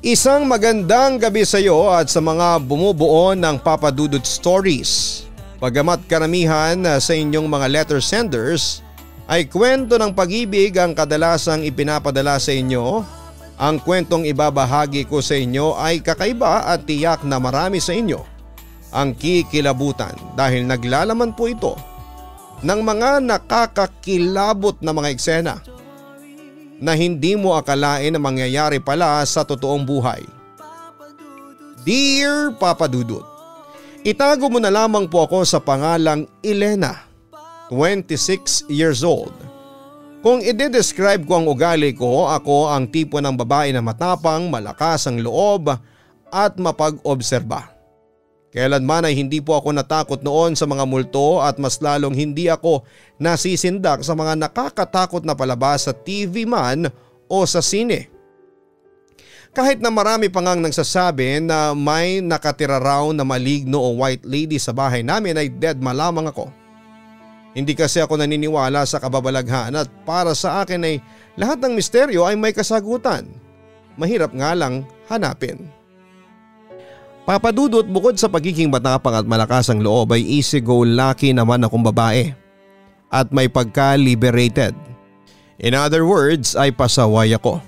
Isang magandang gabi sa iyo at sa mga bumubuo ng Papadudot Stories. Pagamat karamihan sa inyong mga letter senders ay kwento ng pag-ibig ang kadalasang ipinapadala sa inyo, ang kwentong ibabahagi ko sa inyo ay kakaiba at tiyak na marami sa inyo ang kikilabutan dahil naglalaman po ito ng mga nakakakilabot na mga eksena na hindi mo akalain na mangyayari pala sa totoong buhay. Dear Papa Dudut, itago mo na lamang po ako sa pangalang Elena, 26 years old. Kung i-describe ko ang ugali ko, ako ang tipo ng babae na matapang, malakas ang loob at mapag-obserba. Kailanman ay hindi po ako natakot noon sa mga multo at mas lalong hindi ako nasisindak sa mga nakakatakot na palabas sa TV man o sa sine. Kahit na marami pa ngang nagsasabi na may nakatira raw na maligno o white lady sa bahay namin ay dead malamang ako. Hindi kasi ako naniniwala sa kababalaghan at para sa akin ay lahat ng misteryo ay may kasagutan. Mahirap nga lang hanapin. Papadudot bukod sa pagiging matapang at malakas ang loob ay easy-go-lucky naman akong babae. At may pagka-liberated. In other words ay pasaway ako.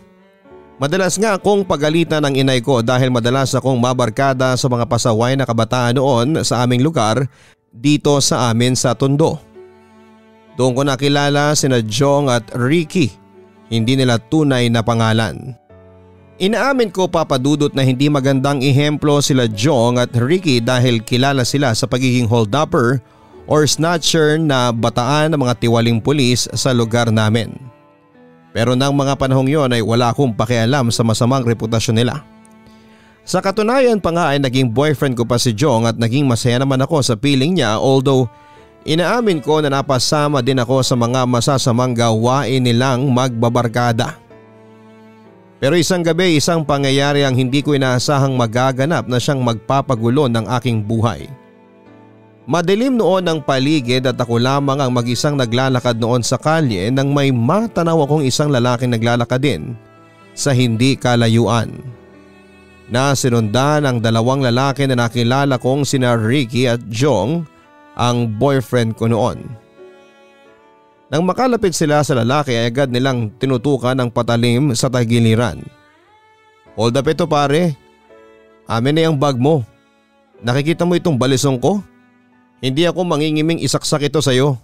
Madalas nga akong pagalitan ng inay ko dahil madalas akong mabarkada sa mga pasaway na kabataan noon sa aming lugar dito sa amin sa Tondo. Doon ko nakilala sina Jong at Ricky, hindi nila tunay na pangalan. Inaamin ko papadudot na hindi magandang ihemplo sila Jong at Ricky dahil kilala sila sa pagiging holdupper or snatcher na bataan ng mga tiwaling pulis sa lugar namin. Pero nang mga panahong yon ay wala akong pakialam sa masamang reputasyon nila. Sa katunayan pa nga ay naging boyfriend ko pa si Jong at naging masaya naman ako sa piling niya although inaamin ko na napasama din ako sa mga masasamang gawain nilang magbabarkada. Pero isang gabi isang pangyayari ang hindi ko inaasahang magaganap na siyang magpapagulo ng aking buhay. Madilim noon ang paligid at ako lamang ang mag-isang naglalakad noon sa kalye nang may matanaw akong isang lalaking naglalakad din sa hindi kalayuan. Nasinundan ang dalawang lalaki na nakilala kong sina Ricky at Jong ang boyfriend ko noon. Nang makalapit sila sa lalaki ay agad nilang tinutukan ng patalim sa tagiliran. Hold up ito pare. Amin na yung bag mo. Nakikita mo itong balisong ko? Hindi ako mangingiming isaksak ito sa'yo.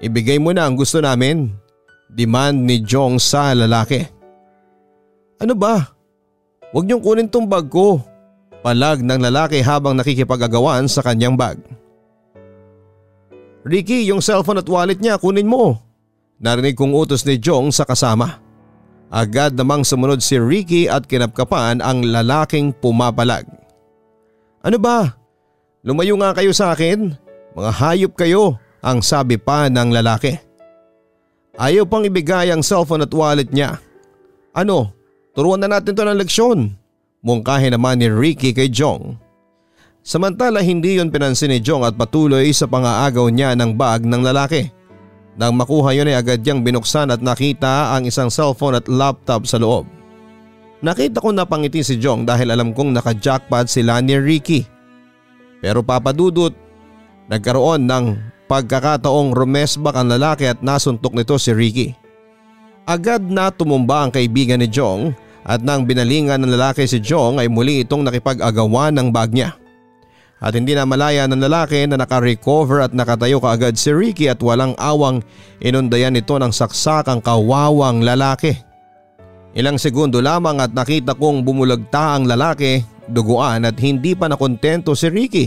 Ibigay mo na ang gusto namin. Demand ni Jong sa lalaki. Ano ba? Huwag niyong kunin tong bag ko. Palag ng lalaki habang nakikipagagawan sa kanyang bag. Ricky, yung cellphone at wallet niya kunin mo. Narinig kong utos ni Jong sa kasama. Agad namang sumunod si Ricky at kinapkapan ang lalaking pumapalag. Ano ba? Lumayo nga kayo sa akin. Mga hayop kayo ang sabi pa ng lalaki. Ayaw pang ibigay ang cellphone at wallet niya. Ano, turuan na natin to ng leksyon. Mungkahin naman ni Ricky kay Jong. Samantala hindi yon pinansin ni Jong at patuloy sa pangaagaw niya ng bag ng lalaki. Nang makuha yon ay agad niyang binuksan at nakita ang isang cellphone at laptop sa loob. Nakita ko na pangiti si Jong dahil alam kong naka-jackpot sila ni Ricky. Pero papadudot, nagkaroon ng pagkakataong rumesbak ang lalaki at nasuntok nito si Ricky. Agad na tumumba ang kaibigan ni Jong at nang binalingan ng lalaki si Jong ay muli itong nakipag-agawan ng bag niya. At hindi na malaya ng lalaki na nakarecover at nakatayo kaagad si Ricky at walang awang inundayan nito ng saksakang kawawang lalaki. Ilang segundo lamang at nakita kong bumulagta ang lalaki, duguan at hindi pa nakontento si Ricky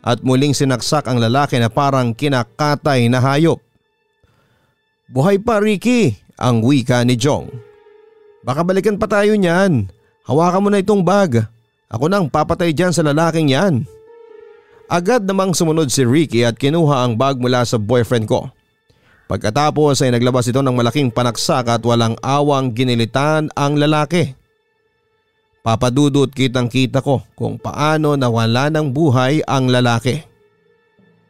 at muling sinaksak ang lalaki na parang kinakatay na hayop. Buhay pa Ricky, ang wika ni Jong. Baka balikan pa tayo niyan. Hawakan mo na itong bag. Ako nang papatay dyan sa lalaking yan. Agad namang sumunod si Ricky at kinuha ang bag mula sa boyfriend ko. Pagkatapos ay naglabas ito ng malaking panaksak at walang awang ginilitan ang lalaki. Papadudot kitang kita ko kung paano nawala ng buhay ang lalaki.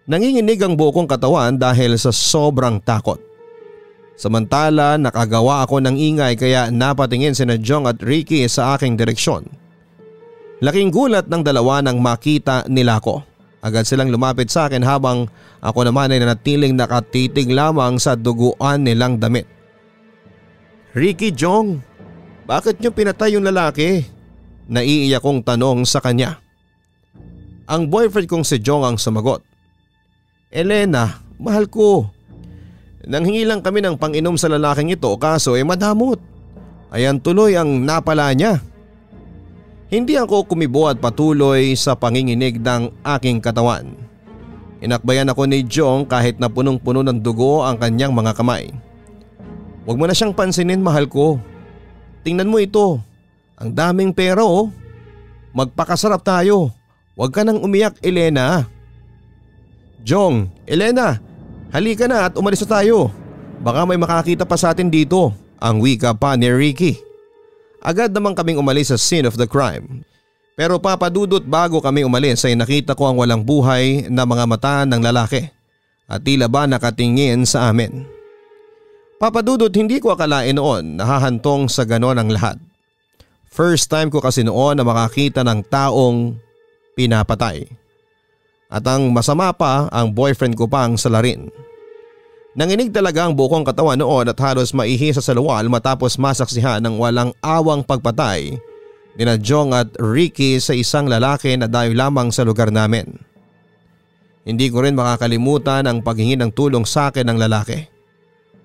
Nanginginig ang buong katawan dahil sa sobrang takot. Samantala nakagawa ako ng ingay kaya napatingin si Jong at Ricky sa aking direksyon. Laking gulat ng dalawa nang makita nila ko. Agad silang lumapit sa akin habang ako naman ay nanatiling nakatitig lamang sa duguan nilang damit. Ricky Jong, bakit niyo pinatay yung lalaki? Naiiyak kong tanong sa kanya. Ang boyfriend kong si Jong ang sumagot. Elena, mahal ko. Nanghingi lang kami ng panginom sa lalaking ito kaso ay madamot. Ayan tuloy ang napala niya. Hindi ako kumibo at patuloy sa panginginig ng aking katawan. Inakbayan ako ni Jong kahit na punong-puno ng dugo ang kanyang mga kamay. Huwag mo na siyang pansinin mahal ko. Tingnan mo ito. Ang daming pera oh. Magpakasarap tayo. Huwag ka nang umiyak Elena. Jong, Elena, Halika na at umalis na tayo. Baka may makakita pa sa atin dito. Ang wika pa ni Ricky. Agad naman kaming umalis sa scene of the crime. Pero papadudot bago kami umalis ay nakita ko ang walang buhay na mga mata ng lalaki at tila ba nakatingin sa amin. Papadudot hindi ko akalain noon nahahantong sa ganon ang lahat. First time ko kasi noon na makakita ng taong pinapatay. At ang masama pa ang boyfriend ko pang salarin. Nanginig talaga ang bukong katawan noon at halos maihisa sa luwal matapos masaksihan ng walang awang pagpatay ni na Jong at Ricky sa isang lalaki na dayo lamang sa lugar namin. Hindi ko rin makakalimutan ang paghingi ng tulong sa akin ng lalaki.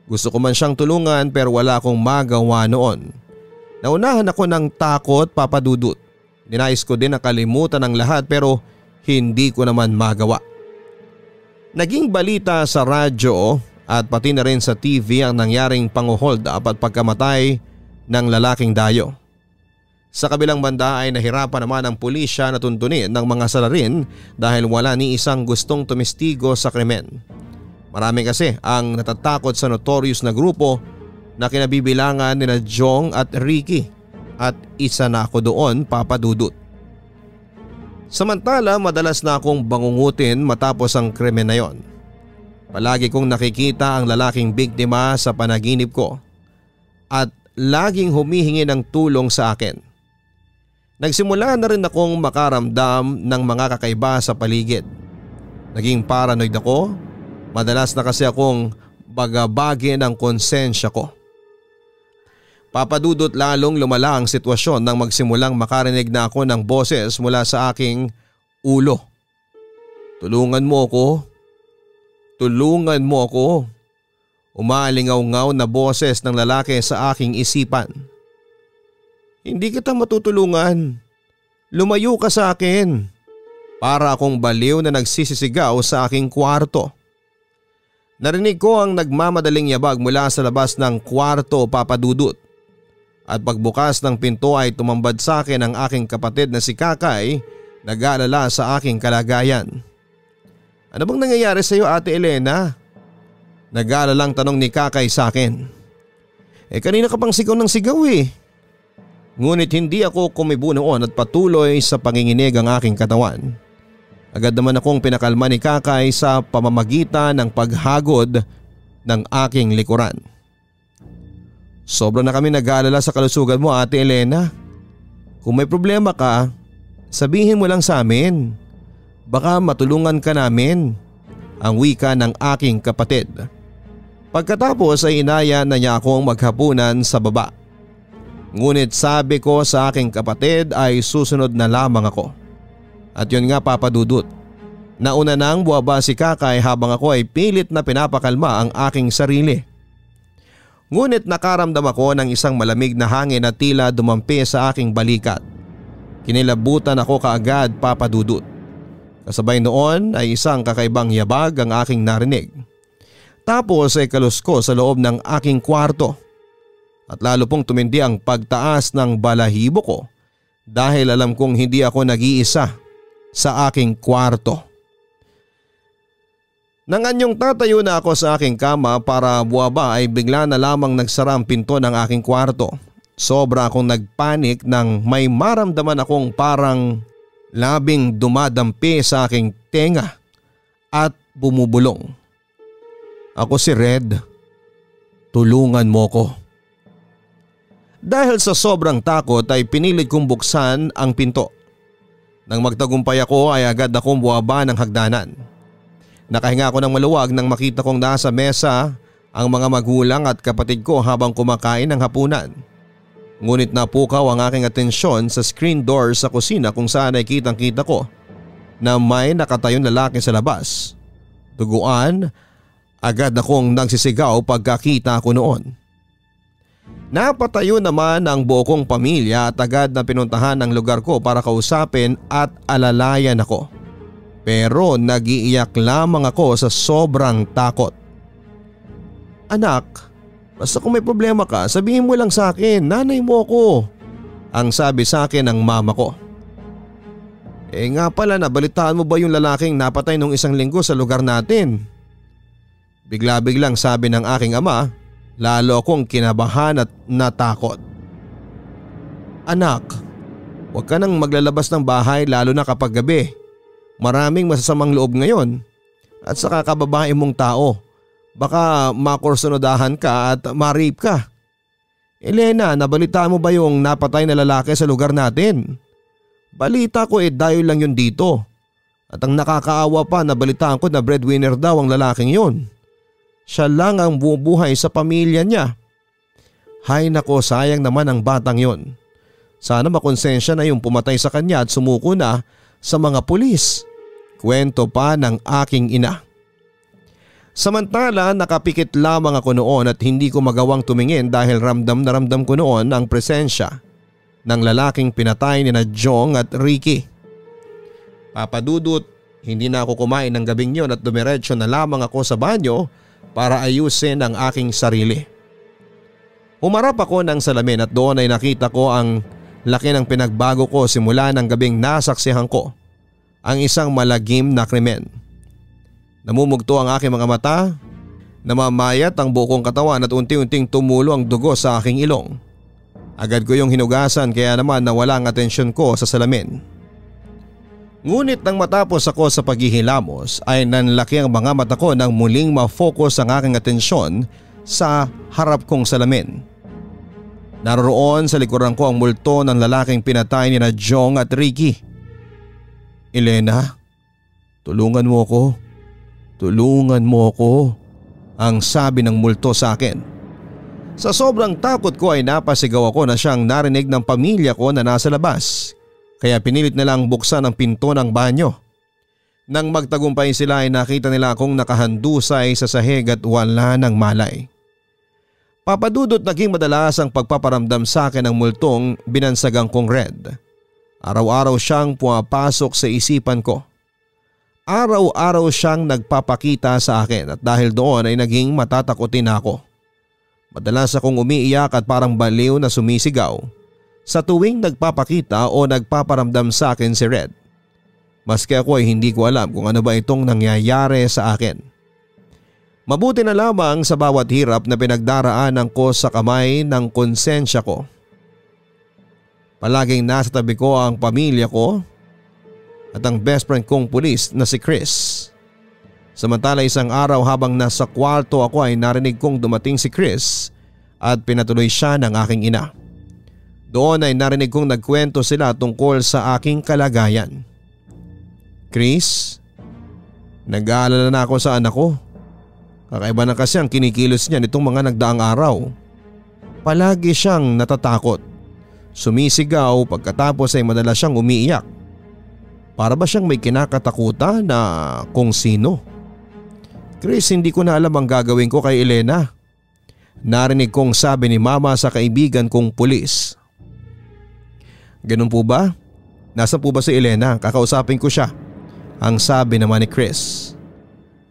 Gusto ko man siyang tulungan pero wala akong magawa noon. Naunahan ako ng takot papadudot. Dinais ko din na kalimutan ang lahat pero hindi ko naman magawa. Naging balita sa radyo at pati na rin sa TV ang nangyaring panguhold at pagkamatay ng lalaking dayo. Sa kabilang banda ay nahirapan naman ang pulisya na tuntunin ng mga salarin dahil wala ni isang gustong tumestigo sa krimen. Marami kasi ang natatakot sa notorious na grupo na kinabibilangan ni na Jong at Ricky at isa na ako doon papadudot. Samantala madalas na akong bangungutin matapos ang krimen na yon. Palagi kong nakikita ang lalaking biktima sa panaginip ko at laging humihingi ng tulong sa akin. Nagsimula na rin akong makaramdam ng mga kakaiba sa paligid. Naging paranoid ako, madalas na kasi akong bagabagin ang konsensya ko. Papadudot lalong lumala ang sitwasyon nang magsimulang makarinig na ako ng boses mula sa aking ulo. Tulungan mo ako. Tulungan mo ako. Umalingaw-ngaw na boses ng lalaki sa aking isipan. Hindi kita matutulungan. Lumayo ka sa akin. Para akong baliw na nagsisisigaw sa aking kwarto. Narinig ko ang nagmamadaling yabag mula sa labas ng kwarto papadudot. At pagbukas ng pinto ay tumambad sa akin ang aking kapatid na si Kakay nag-aalala sa aking kalagayan. Ano bang nangyayari sa iyo ate Elena? Nag-aalalang tanong ni Kakay sa akin. Eh kanina ka pang sigaw ng sigaw eh. Ngunit hindi ako kumibo noon at patuloy sa panginginig ang aking katawan. Agad naman akong pinakalma ni Kakay sa pamamagitan ng paghagod ng aking likuran. Sobra na kami nag-aalala sa kalusugan mo ate Elena. Kung may problema ka, sabihin mo lang sa amin. Baka matulungan ka namin. Ang wika ng aking kapatid. Pagkatapos ay inaya na niya akong maghapunan sa baba. Ngunit sabi ko sa aking kapatid ay susunod na lamang ako. At yun nga papadudot. Nauna nang buwaba si kakay habang ako ay pilit na pinapakalma ang aking sarili. Ngunit nakaramdam ako ng isang malamig na hangin na tila dumampi sa aking balikat. Kinilabutan ako kaagad papadudot. Kasabay noon ay isang kakaibang yabag ang aking narinig. Tapos ay kalusko sa loob ng aking kwarto. At lalo pong tumindi ang pagtaas ng balahibo ko dahil alam kong hindi ako nag-iisa sa aking kwarto. Nanganyong tatayo na ako sa aking kama para buwaba ay bigla na lamang nagsara ang pinto ng aking kwarto. Sobra akong nagpanik nang may maramdaman akong parang labing dumadampi sa aking tenga at bumubulong. Ako si Red. Tulungan mo ko. Dahil sa sobrang takot ay pinilit kong buksan ang pinto. Nang magtagumpay ako ay agad akong buwaba ng hagdanan. Nakahinga ako ng maluwag nang makita kong nasa mesa ang mga magulang at kapatid ko habang kumakain ng hapunan. Ngunit napukaw ang aking atensyon sa screen door sa kusina kung saan ay kitang kita ko na may nakatayong lalaki sa labas. Duguan, agad akong nagsisigaw pagkakita ko noon. Napatayo naman ang buo kong pamilya at agad na pinuntahan ang lugar ko para kausapin at alalayan ako. Pero nagiiyak lamang ako sa sobrang takot. Anak, basta kung may problema ka sabihin mo lang sa akin, nanay mo ako. Ang sabi sa akin ng mama ko. Eh nga pala nabalitaan mo ba yung lalaking napatay nung isang linggo sa lugar natin? Bigla-biglang sabi ng aking ama Lalo akong kinabahan at natakot. Anak, huwag ka nang maglalabas ng bahay lalo na kapag gabi. Maraming masasamang loob ngayon at sa kakababae mong tao. Baka makursunodahan ka at marip ka. Elena, nabalita mo ba yung napatay na lalaki sa lugar natin? Balita ko eh dahil lang yun dito. At ang nakakaawa pa nabalitaan ko na breadwinner daw ang lalaking yun. Siya lang ang bubuhay sa pamilya niya. Hay nako sayang naman ang batang yon. Sana makonsensya na yung pumatay sa kanya at sumuko na sa mga pulis. Kwento pa ng aking ina. Samantala nakapikit lamang ako noon at hindi ko magawang tumingin dahil ramdam na ramdam ko noon ang presensya ng lalaking pinatay ni na Jong at Ricky. Papadudot, hindi na ako kumain ng gabing yon at dumiretso na lamang ako sa banyo para ayusin ang aking sarili. Umarap ako ng salamin at doon ay nakita ko ang laki ng pinagbago ko simula ng gabing nasaksihan ko ang isang malagim na krimen. Namumugto ang aking mga mata, namamayat ang bukong katawan at unti-unting tumulo ang dugo sa aking ilong. Agad ko yung hinugasan kaya naman nawala ang atensyon ko sa salamin. Ngunit nang matapos ako sa paghihilamos ay nanlaki ang mga mata ko nang muling ma-focus ang aking atensyon sa harap kong salamin. Naroon sa likuran ko ang multo ng lalaking pinatay ni na Jong at Ricky. Elena, tulungan mo ko. Tulungan mo ko. Ang sabi ng multo sa akin. Sa sobrang takot ko ay napasigaw ako na siyang narinig ng pamilya ko na nasa labas kaya pinilit na lang buksan ang pinto ng banyo. Nang magtagumpay sila ay nakita nila akong nakahandusay sa sahig at wala ng malay. Papadudot naging madalas ang pagpaparamdam sa akin ng multong binansagang kong red. Araw-araw siyang pumapasok sa isipan ko. Araw-araw siyang nagpapakita sa akin at dahil doon ay naging matatakotin ako. Madalas akong umiiyak at parang baliw na sumisigaw sa tuwing nagpapakita o nagpaparamdam sa akin si Red. Maski ako ay hindi ko alam kung ano ba itong nangyayari sa akin. Mabuti na lamang sa bawat hirap na pinagdaraanan ko sa kamay ng konsensya ko. Palaging nasa tabi ko ang pamilya ko at ang best friend kong pulis na si Chris. Samantala isang araw habang nasa kwarto ako ay narinig kong dumating si Chris at pinatuloy siya ng aking ina. Doon ay narinig kong nagkwento sila tungkol sa aking kalagayan. Chris, nag-aalala na ako sa anak ko. Kakaiba na kasi ang kinikilos niya nitong mga nagdaang araw. Palagi siyang natatakot. Sumisigaw pagkatapos ay madalas siyang umiiyak. Para ba siyang may kinakatakutan na kung sino? Chris, hindi ko na alam ang gagawin ko kay Elena. Narinig kong sabi ni mama sa kaibigan kong pulis. Ganun po ba? Nasa po ba si Elena? Kakausapin ko siya. Ang sabi naman ni Chris.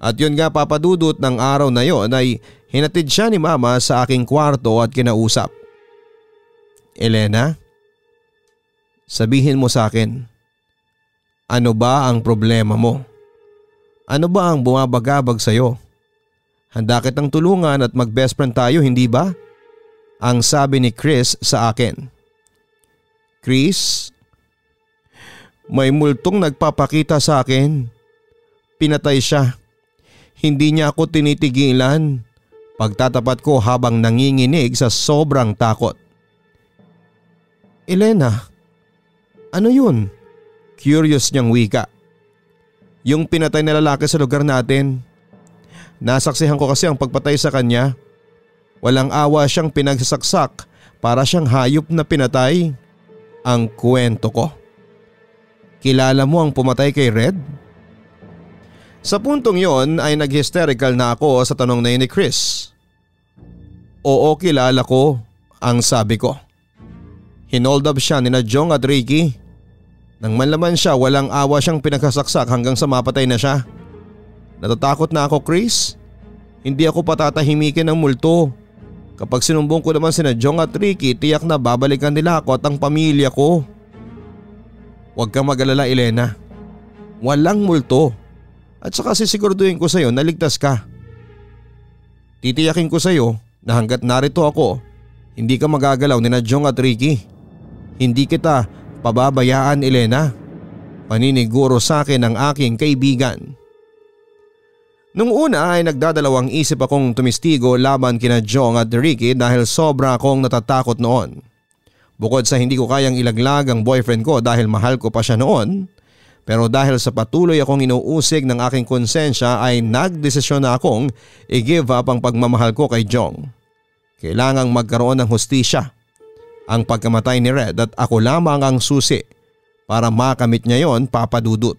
At yun nga papadudot ng araw na yon ay hinatid siya ni mama sa aking kwarto at kinausap. Elena, sabihin mo sa akin, ano ba ang problema mo? Ano ba ang bumabagabag sa iyo? Handa kitang tulungan at mag-best friend tayo, hindi ba? Ang sabi ni Chris sa akin. Chris, may multong nagpapakita sa akin. Pinatay siya. Hindi niya ako tinitigilan. Pagtatapat ko habang nanginginig sa sobrang takot. Elena, ano yun? Curious niyang wika. Yung pinatay na lalaki sa lugar natin. Nasaksihan ko kasi ang pagpatay sa kanya. Walang awa siyang pinagsasaksak para siyang hayop na pinatay. Ang kwento ko. Kilala mo ang pumatay kay Red? Sa puntong yon ay nag-hysterical na ako sa tanong na yun ni Chris. Oo kilala ko ang sabi ko. Hinold up siya ni na Jong at Ricky. Nang manlaman siya walang awa siyang pinagkasaksak hanggang sa mapatay na siya. Natatakot na ako Chris. Hindi ako patatahimikin ng multo. Kapag sinumbong ko naman sina Jong at Ricky tiyak na babalikan nila ako at ang pamilya ko. Huwag kang mag-alala Elena. Walang multo. At saka sisiguraduhin ko sa iyo na ligtas ka. Titiyakin ko sa iyo na hanggat narito ako, hindi ka magagalaw ni na Jong at Ricky. Hindi kita pababayaan Elena. Paniniguro sa akin ng aking kaibigan. Nung una ay nagdadalawang isip akong tumistigo laban kina Jong at Ricky dahil sobra akong natatakot noon. Bukod sa hindi ko kayang ilaglag ang boyfriend ko dahil mahal ko pa siya noon, pero dahil sa patuloy akong inuusig ng aking konsensya ay nagdesisyon na akong i-give up ang pagmamahal ko kay Jong. Kailangang magkaroon ng hustisya. Ang pagkamatay ni Red at ako lamang ang susi para makamit niya yon papadudot.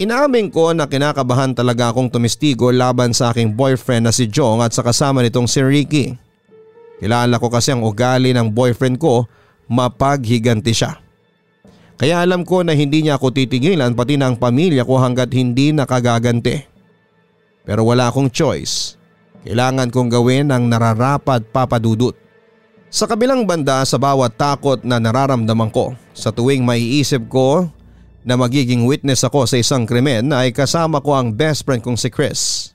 Inamin ko na kinakabahan talaga akong tumistigo laban sa aking boyfriend na si Jong at sa kasama nitong si Ricky. Kilala ko kasi ang ugali ng boyfriend ko mapaghiganti siya. Kaya alam ko na hindi niya ako titigilan pati ng pamilya ko hanggat hindi nakagaganti. Pero wala akong choice. Kailangan kong gawin ang nararapat papadudot. Sa kabilang banda sa bawat takot na nararamdaman ko sa tuwing maiisip ko na magiging witness ako sa isang krimen ay kasama ko ang best friend kong si Chris.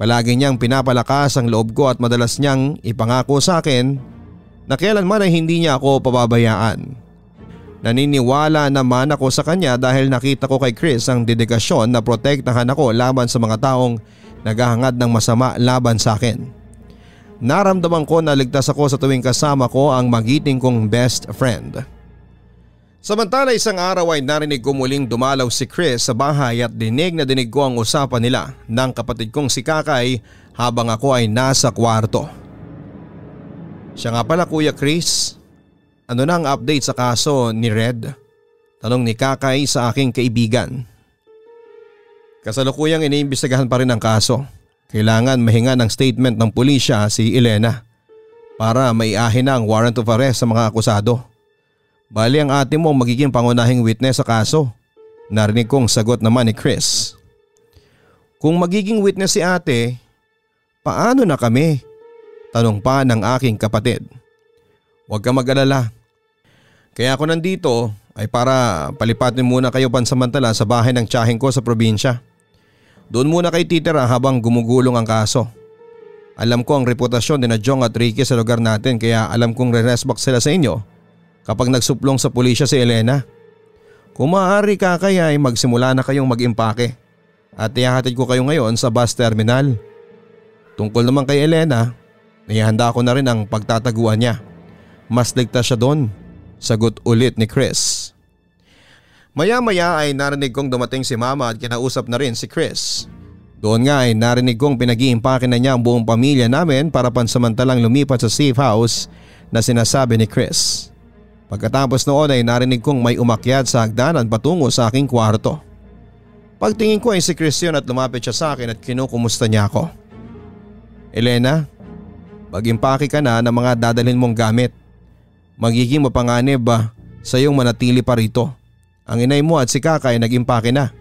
Palagi niyang pinapalakas ang loob ko at madalas niyang ipangako sa akin na kailanman ay hindi niya ako pababayaan. Naniniwala naman ako sa kanya dahil nakita ko kay Chris ang dedikasyon na protektahan ako laban sa mga taong naghahangad ng masama laban sa akin. Naramdaman ko na ligtas ako sa tuwing kasama ko ang magiting kong best friend. Samantala isang araw ay narinig ko muling dumalaw si Chris sa bahay at dinig na dinig ko ang usapan nila ng kapatid kong si Kakay habang ako ay nasa kwarto. Siya nga pala Kuya Chris, ano na ang update sa kaso ni Red? Tanong ni Kakay sa aking kaibigan. Kasalukuyang iniimbestigahan pa rin ang kaso. Kailangan mahinga ng statement ng pulisya si Elena para maiahin ang warrant of arrest sa mga akusado. Bali ang ate mo magiging pangunahing witness sa kaso. Narinig kong sagot naman ni Chris. Kung magiging witness si ate, paano na kami? Tanong pa ng aking kapatid. Huwag ka mag-alala. Kaya ako nandito ay para palipatin muna kayo pansamantala sa bahay ng tiyahing ko sa probinsya. Doon muna kay titira habang gumugulong ang kaso. Alam ko ang reputasyon ni na Jong at Ricky sa lugar natin kaya alam kong re-respect sila sa inyo kapag nagsuplong sa pulisya si Elena. Kung maaari ka kaya ay magsimula na kayong mag-impake at ihahatid ko kayo ngayon sa bus terminal. Tungkol naman kay Elena, nihanda ko na rin ang pagtataguan niya. Mas ligtas siya doon Sagot ulit ni Chris. Maya-maya ay narinig kong dumating si mama at kinausap na rin si Chris. Doon nga ay narinig kong pinag-iimpake na niya ang buong pamilya namin para pansamantalang lumipat sa safe house na sinasabi ni Chris. Pagkatapos noon ay narinig kong may umakyat sa hagdanan patungo sa aking kwarto. Pagtingin ko ay si Chris yun at lumapit siya sa akin at kinukumusta niya ako. Elena, mag-impake ka na ng mga dadalhin mong gamit. Magiging mapanganib ba sa iyong manatili pa rito? Ang inay mo at si Kaka ay nag-impake na.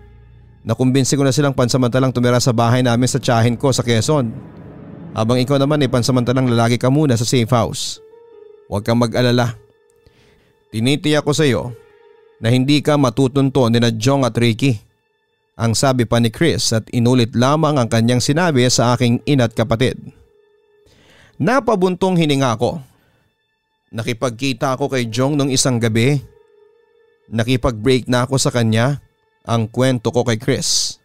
Nakumbinsi ko na silang pansamantalang tumira sa bahay namin sa tiyahin ko sa Quezon. Habang ikaw naman ay pansamantalang lalaki ka muna sa safe house. Huwag kang mag-alala. Tinitiya ko sa iyo na hindi ka matutunto ni na Jong at Ricky. Ang sabi pa ni Chris at inulit lamang ang kanyang sinabi sa aking ina't kapatid. Napabuntong hininga ko Nakipagkita ako kay Jong nung isang gabi. Nakipag-break na ako sa kanya. Ang kwento ko kay Chris.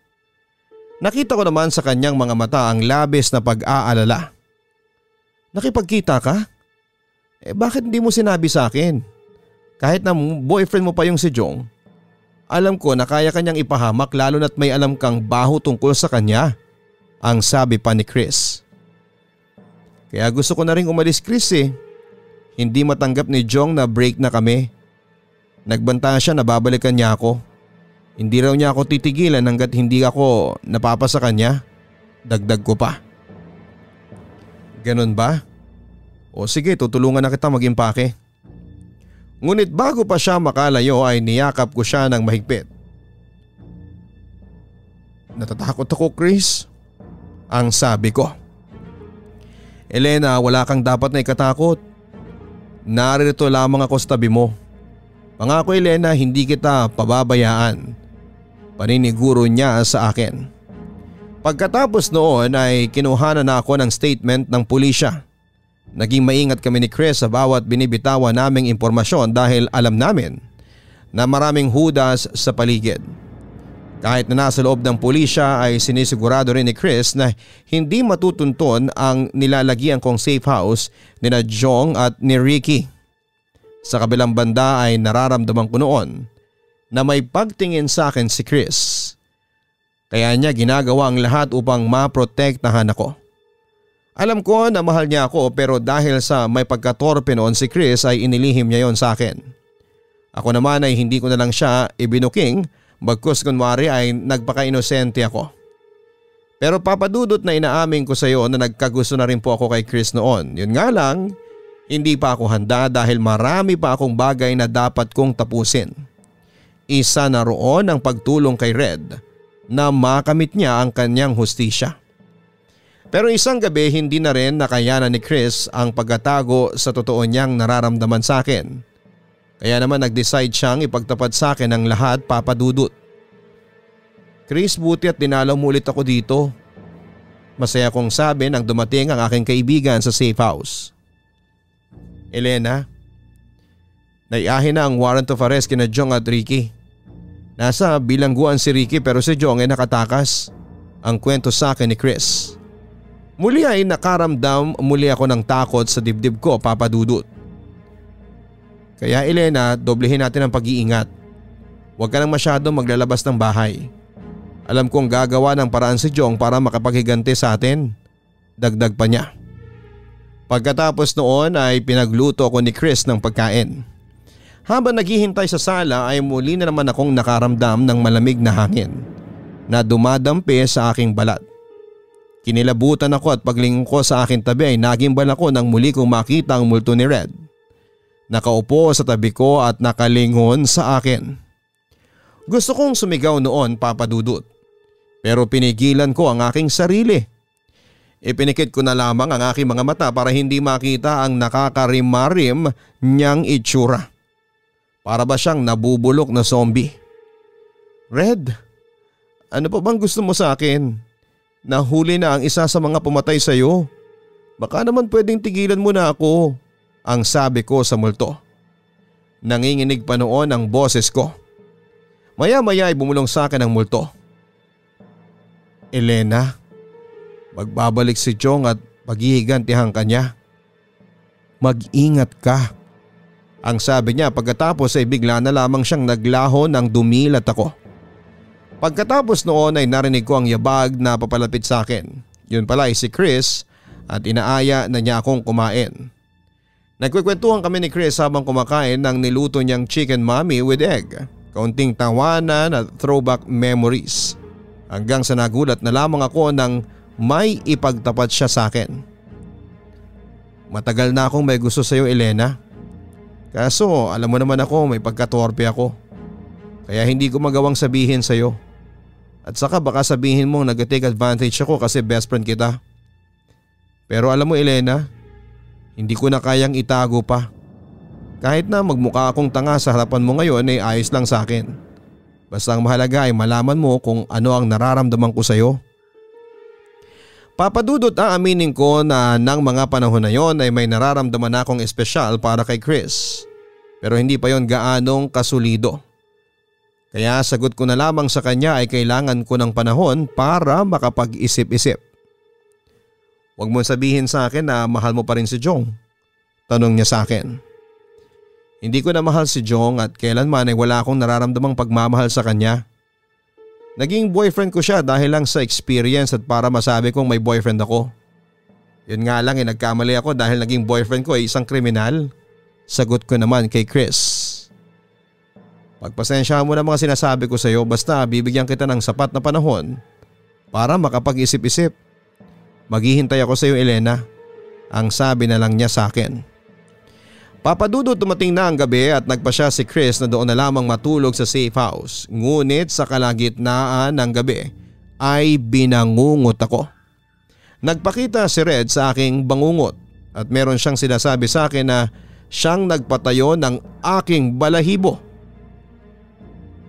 Nakita ko naman sa kanyang mga mata ang labis na pag-aalala. Nakipagkita ka? Eh bakit hindi mo sinabi sa akin? Kahit na boyfriend mo pa yung si Jong, alam ko na kaya kanyang ipahamak lalo na't may alam kang baho tungkol sa kanya. Ang sabi pa ni Chris. Kaya gusto ko na rin umalis Chris eh. Hindi matanggap ni Jong na break na kami. Nagbanta siya na babalikan niya ako. Hindi raw niya ako titigilan hanggat hindi ako napapa sa kanya. Dagdag ko pa. Ganon ba? O sige tutulungan na kita mag-impake. Ngunit bago pa siya makalayo ay niyakap ko siya ng mahigpit. Natatakot ako Chris. Ang sabi ko. Elena wala kang dapat na ikatakot. Naririto lamang ako sa tabi mo. Pangako Elena hindi kita pababayaan. Paniniguro niya sa akin. Pagkatapos noon ay kinuha na ako ng statement ng pulisya. Naging maingat kami ni Chris sa bawat binibitawan naming impormasyon dahil alam namin na maraming hudas sa paligid. Kahit na nasa loob ng pulisya ay sinisigurado rin ni Chris na hindi matutunton ang nilalagyan kong safe house ni na Jong at ni Ricky. Sa kabilang banda ay nararamdaman ko noon na may pagtingin sa akin si Chris. Kaya niya ginagawa ang lahat upang maprotektahan ako. Alam ko na mahal niya ako pero dahil sa may pagkatorpe noon si Chris ay inilihim niya yon sa akin. Ako naman ay hindi ko na lang siya ibinuking Bagkus kunwari ay nagpaka-inosente ako. Pero papadudot na inaamin ko sa iyo na nagkagusto na rin po ako kay Chris noon. Yun nga lang, hindi pa ako handa dahil marami pa akong bagay na dapat kong tapusin. Isa na roon ang pagtulong kay Red na makamit niya ang kanyang hustisya. Pero isang gabi hindi na rin nakayanan ni Chris ang pagkatago sa totoo niyang nararamdaman sa akin kaya naman nag-decide siyang ipagtapat sa akin ang lahat papadudot. Chris buti at dinalaw mo ulit ako dito. Masaya kong sabi nang dumating ang aking kaibigan sa safe house. Elena, naiahin na ang warrant of arrest kina Jong at Ricky. Nasa bilangguan si Ricky pero si Jong ay nakatakas. Ang kwento sa akin ni Chris. Muli ay nakaramdam muli ako ng takot sa dibdib ko papadudot. Kaya Elena, doblehin natin ang pag-iingat. Huwag ka lang masyado maglalabas ng bahay. Alam kong gagawa ng paraan si Jong para makapaghiganti sa atin. Dagdag pa niya. Pagkatapos noon ay pinagluto ako ni Chris ng pagkain. Habang naghihintay sa sala ay muli na naman akong nakaramdam ng malamig na hangin na dumadampi sa aking balat. Kinilabutan ako at paglingon ko sa aking tabi ay nagimbal ako nang muli kong makita ang multo ni Red. Nakaupo sa tabi ko at nakalingon sa akin. Gusto kong sumigaw noon papadudot. Pero pinigilan ko ang aking sarili. Ipinikit ko na lamang ang aking mga mata para hindi makita ang nakakarimarim niyang itsura. Para ba siyang nabubulok na zombie? Red, ano pa bang gusto mo sa akin? Nahuli na ang isa sa mga pumatay sa iyo. Baka naman pwedeng tigilan mo na ako ang sabi ko sa multo. Nanginginig pa noon ang boses ko. Maya maya ay bumulong sa akin ang multo. Elena, magbabalik si Chong at paghihigantihan ka niya. Mag-ingat ka. Ang sabi niya pagkatapos ay bigla na lamang siyang naglaho ng dumilat ako. Pagkatapos noon ay narinig ko ang yabag na papalapit sa akin. Yun pala ay si Chris at inaaya na niya akong kumain. Nagkukwentuhan kami ni Chris habang kumakain ng niluto niyang chicken mommy with egg. Kaunting tawanan at throwback memories. Hanggang sa nagulat na lamang ako nang may ipagtapat siya sa akin. Matagal na akong may gusto sa iyo Elena. Kaso alam mo naman ako may pagkatorpe ako. Kaya hindi ko magawang sabihin sa iyo. At saka baka sabihin mong nag-take advantage ako kasi best friend kita. Pero alam mo Elena, hindi ko na kayang itago pa. Kahit na magmukha akong tanga sa harapan mo ngayon ay ayos lang sa akin. Basta ang mahalaga ay malaman mo kung ano ang nararamdaman ko sa iyo. Papadudot aaminin ko na nang mga panahon na yon ay may nararamdaman akong espesyal para kay Chris. Pero hindi pa yon gaanong kasulido. Kaya sagot ko na lamang sa kanya ay kailangan ko ng panahon para makapag-isip-isip. Huwag mo sabihin sa akin na mahal mo pa rin si Jong. Tanong niya sa akin. Hindi ko na mahal si Jong at kailanman ay wala akong nararamdamang pagmamahal sa kanya. Naging boyfriend ko siya dahil lang sa experience at para masabi kong may boyfriend ako. Yun nga lang eh nagkamali ako dahil naging boyfriend ko ay isang kriminal. Sagot ko naman kay Chris. Pagpasensya mo na mga sinasabi ko sa iyo basta bibigyan kita ng sapat na panahon para makapag-isip-isip. Maghihintay ako sa iyo Elena. Ang sabi na lang niya sa akin. Papadudo dumating na ang gabi at nagpa siya si Chris na doon na lamang matulog sa safe house. Ngunit sa kalagitnaan ng gabi ay binangungot ako. Nagpakita si Red sa aking bangungot at meron siyang sinasabi sa akin na siyang nagpatayo ng aking balahibo.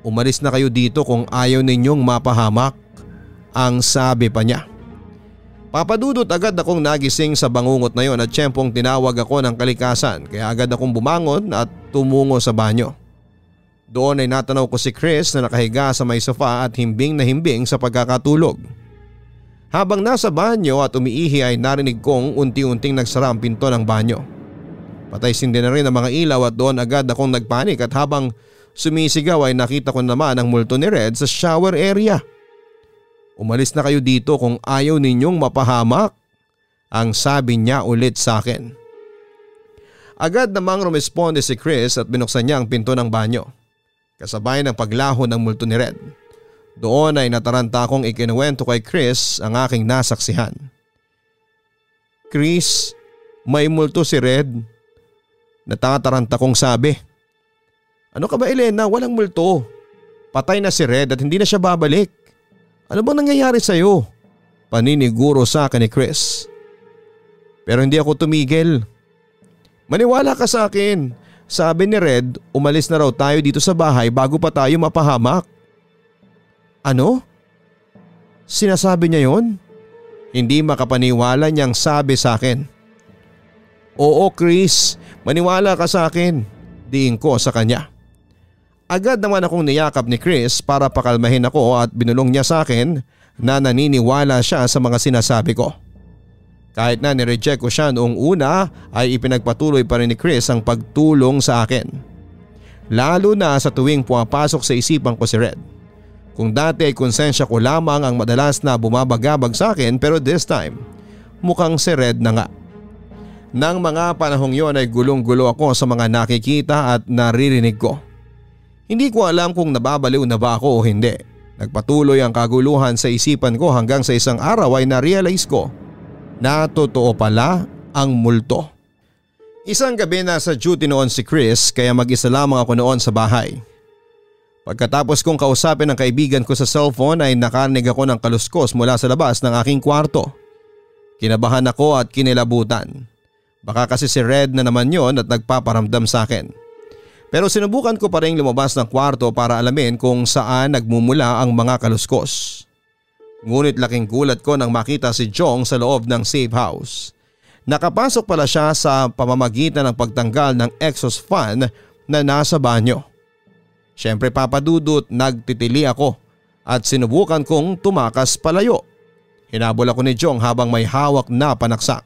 Umalis na kayo dito kung ayaw ninyong mapahamak, ang sabi pa niya. Papadudot agad akong nagising sa bangungot na yon at tiyempong tinawag ako ng kalikasan kaya agad akong bumangon at tumungo sa banyo. Doon ay natanaw ko si Chris na nakahiga sa may sofa at himbing na himbing sa pagkakatulog. Habang nasa banyo at umiihi ay narinig kong unti-unting nagsara ang pinto ng banyo. Patay sindi na rin ang mga ilaw at doon agad akong nagpanik at habang sumisigaw ay nakita ko naman ang multo ni Red sa shower area. Umalis na kayo dito kung ayaw ninyong mapahamak. Ang sabi niya ulit sa akin. Agad namang rumesponde si Chris at binuksan niya ang pinto ng banyo. Kasabay ng paglaho ng multo ni Red. Doon ay nataranta akong ikinuwento kay Chris ang aking nasaksihan. Chris, may multo si Red. Natataranta kong sabi. Ano ka ba Elena? Walang multo. Patay na si Red at hindi na siya babalik. Ano bang nangyayari sa iyo? Paniniguro sa akin ni Chris. Pero hindi ako tumigil. Maniwala ka sa akin. Sabi ni Red, umalis na raw tayo dito sa bahay bago pa tayo mapahamak. Ano? Sinasabi niya yon? Hindi makapaniwala niyang sabi sa akin. Oo Chris, maniwala ka sa akin. Diin ko sa kanya. Agad naman akong niyakap ni Chris para pakalmahin ako at binulong niya sa akin na naniniwala siya sa mga sinasabi ko. Kahit na nireject ko siya noong una ay ipinagpatuloy pa rin ni Chris ang pagtulong sa akin. Lalo na sa tuwing pumapasok sa isipan ko si Red. Kung dati ay konsensya ko lamang ang madalas na bumabagabag sa akin pero this time mukhang si Red na nga. Nang mga panahong yon ay gulong-gulo ako sa mga nakikita at naririnig ko. Hindi ko alam kung nababaliw na ba ako o hindi. Nagpatuloy ang kaguluhan sa isipan ko hanggang sa isang araw ay na-realize ko na totoo pala ang multo. Isang gabi na sa duty noon si Chris kaya mag-isa lamang ako noon sa bahay. Pagkatapos kong kausapin ang kaibigan ko sa cellphone ay nakarinig ako ng kaluskos mula sa labas ng aking kwarto. Kinabahan ako at kinilabutan. Baka kasi si Red na naman yon at nagpaparamdam sa akin. Pero sinubukan ko pa rin lumabas ng kwarto para alamin kung saan nagmumula ang mga kaluskos. Ngunit laking gulat ko nang makita si Jong sa loob ng safe house. Nakapasok pala siya sa pamamagitan ng pagtanggal ng exhaust fan na nasa banyo. Siyempre papadudot nagtitili ako at sinubukan kong tumakas palayo. Hinabol ako ni Jong habang may hawak na panaksak.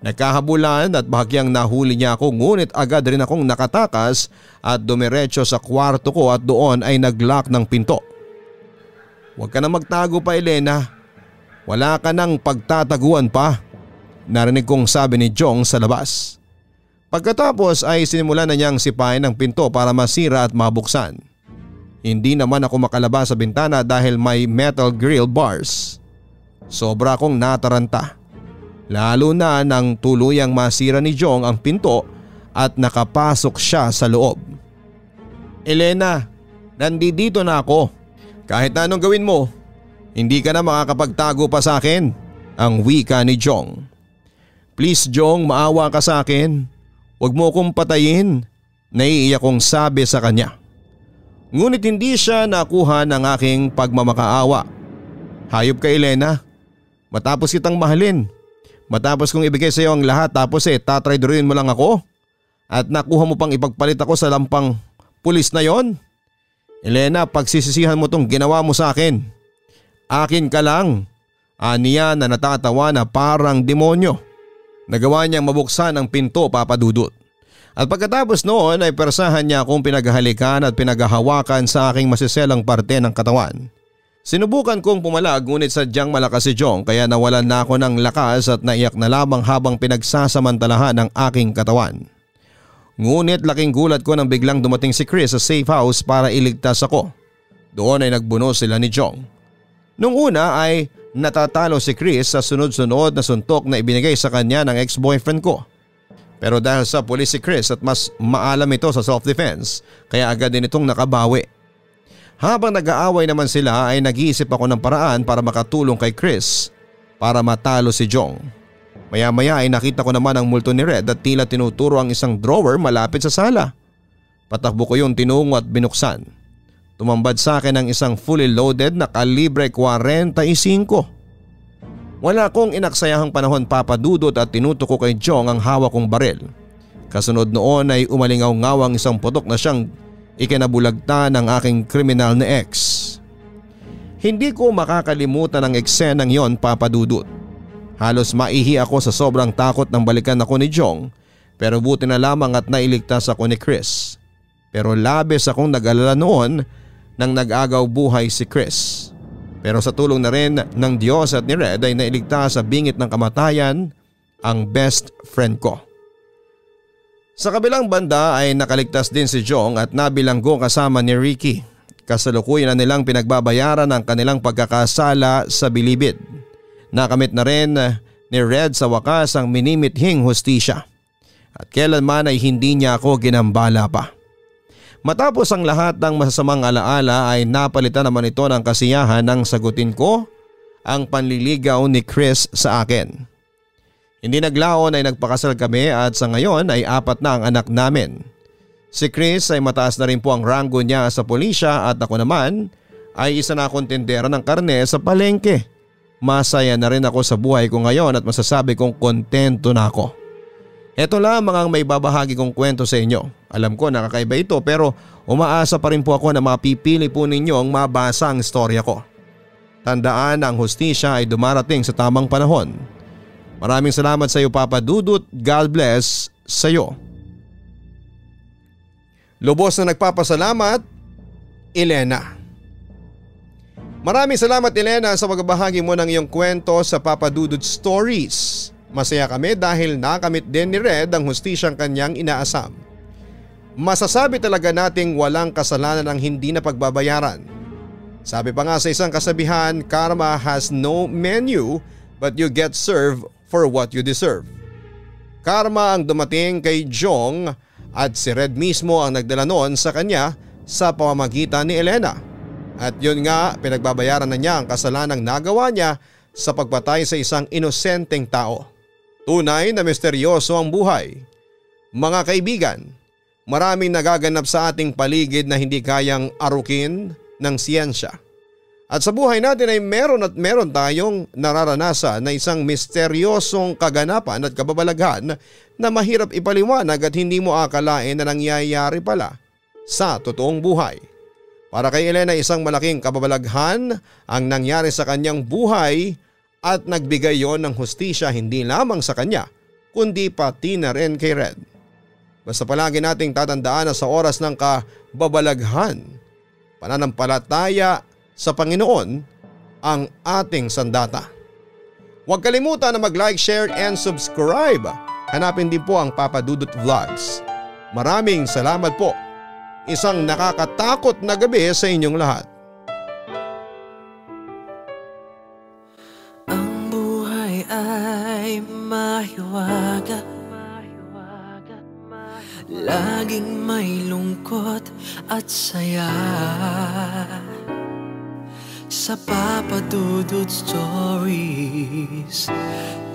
Nagkahabulan at bahagyang nahuli niya ako ngunit agad rin akong nakatakas at dumiretso sa kwarto ko at doon ay naglock ng pinto. Huwag ka na magtago pa Elena. Wala ka nang pagtataguan pa. Narinig kong sabi ni Jong sa labas. Pagkatapos ay sinimulan na niyang sipain ang pinto para masira at mabuksan. Hindi naman ako makalabas sa bintana dahil may metal grill bars. Sobra akong nataranta. Lalo na nang tuluyang masira ni Jong ang pinto at nakapasok siya sa loob. Elena, nandito na ako. Kahit na anong gawin mo, hindi ka na makakapagtago pa sa akin. Ang wika ni Jong. Please Jong, maawa ka sa akin. Huwag mo akong patayin. Naiiyak kong sabi sa kanya. Ngunit hindi siya nakuha ng aking pagmamakaawa. Hayop ka Elena. Matapos kitang mahalin. Matapos kong ibigay sa iyo ang lahat tapos eh tatraydorin mo lang ako? At nakuha mo pang ipagpalit ako sa lampang pulis na yon? Elena pagsisisihan mo tong ginawa mo sa akin. Akin ka lang. Aniya na natatawa na parang demonyo. Nagawa niyang mabuksan ang pinto papadudot. At pagkatapos noon ay persahan niya akong pinaghahalikan at pinaghahawakan sa aking masiselang parte ng katawan. Sinubukan kong pumalag ngunit sadyang malakas si Jong kaya nawalan na ako ng lakas at naiyak na lamang habang pinagsasamantalahan ng aking katawan. Ngunit laking gulat ko nang biglang dumating si Chris sa safe house para iligtas ako. Doon ay nagbuno sila ni Jong. Nung una ay natatalo si Chris sa sunod-sunod na suntok na ibinigay sa kanya ng ex-boyfriend ko. Pero dahil sa pulis si Chris at mas maalam ito sa self-defense kaya agad din itong nakabawi. Habang nag-aaway naman sila ay nag-iisip ako ng paraan para makatulong kay Chris para matalo si Jong. Maya maya ay nakita ko naman ang multo ni Red at tila tinuturo ang isang drawer malapit sa sala. Patakbo ko yung tinungo at binuksan. Tumambad sa akin ang isang fully loaded na kalibre 45. Wala akong inaksayahang panahon papadudot at tinutok ko kay Jong ang hawak kong baril. Kasunod noon ay umalingaw-ngaw ang isang putok na siyang ikinabulagta ng aking kriminal na ex. Hindi ko makakalimutan ang eksenang yon papadudot. Halos maihi ako sa sobrang takot ng balikan ako ni Jong pero buti na lamang at nailigtas ako ni Chris. Pero labis akong nag-alala noon nang nag-agaw buhay si Chris. Pero sa tulong na rin ng Diyos at ni Red ay nailigtas sa bingit ng kamatayan ang best friend ko. Sa kabilang banda ay nakaligtas din si Jong at nabilanggo kasama ni Ricky. Kasalukuyan na nilang pinagbabayaran ang kanilang pagkakasala sa bilibid. Nakamit na rin ni Red sa wakas ang minimithing hustisya. At kailanman ay hindi niya ako ginambala pa. Matapos ang lahat ng masasamang alaala ay napalitan naman ito ng kasiyahan nang sagutin ko ang panliligaw ni Chris sa akin. Hindi naglaon ay nagpakasal kami at sa ngayon ay apat na ang anak namin. Si Chris ay mataas na rin po ang ranggo niya sa pulisya at ako naman ay isa na akong tindera ng karne sa palengke. Masaya na rin ako sa buhay ko ngayon at masasabi kong kontento na ako. Ito lamang ang may babahagi kong kwento sa inyo. Alam ko nakakaiba ito pero umaasa pa rin po ako na mapipili po ninyo ang mabasa ang istorya ko. Tandaan ang hustisya ay dumarating sa tamang panahon Maraming salamat sa iyo Papa Dudut. God bless sa iyo. Lubos na nagpapasalamat, Elena. Maraming salamat Elena sa pagbabahagi mo ng iyong kwento sa Papa Dudut Stories. Masaya kami dahil nakamit din ni Red ang hustisyang kanyang inaasam. Masasabi talaga nating walang kasalanan ang hindi na pagbabayaran. Sabi pa nga sa isang kasabihan, karma has no menu but you get served for what you deserve. Karma ang dumating kay Jong at si Red mismo ang nagdala noon sa kanya sa pamamagitan ni Elena. At yun nga pinagbabayaran na niya ang kasalanang nagawa niya sa pagpatay sa isang inosenteng tao. Tunay na misteryoso ang buhay. Mga kaibigan, maraming nagaganap sa ating paligid na hindi kayang arukin ng siyensya. At sa buhay natin ay meron at meron tayong nararanasan na isang misteryosong kaganapan at kababalaghan na mahirap ipaliwanag at hindi mo akalain na nangyayari pala sa totoong buhay. Para kay Elena isang malaking kababalaghan ang nangyari sa kanyang buhay at nagbigay yon ng hustisya hindi lamang sa kanya kundi pati na rin kay Red. Basta palagi nating tatandaan na sa oras ng kababalaghan, pananampalataya sa Panginoon ang ating sandata. Huwag kalimutan na mag-like, share and subscribe. Hanapin din po ang Papa Dudut Vlogs. Maraming salamat po. Isang nakakatakot na gabi sa inyong lahat. Ang buhay ay mahiwaga Laging may lungkot at saya sa papadudod stories.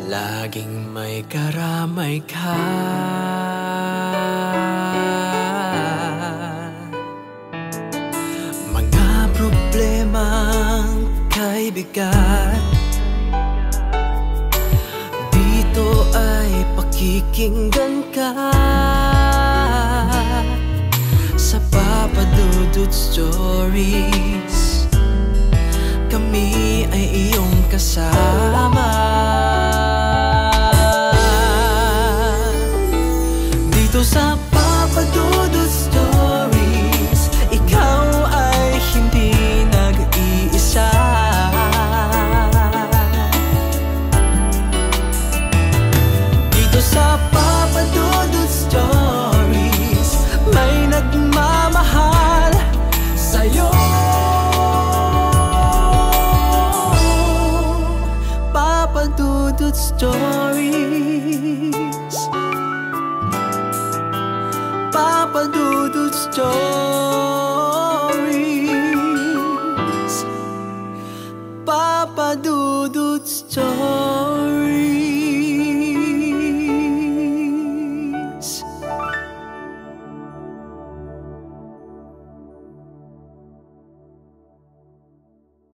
Laging may karamay ka. Mga problemang kaibigan. Dito ay pakikinggan ka. Sa papadudod Stories Kami ay iyong kasama Dudut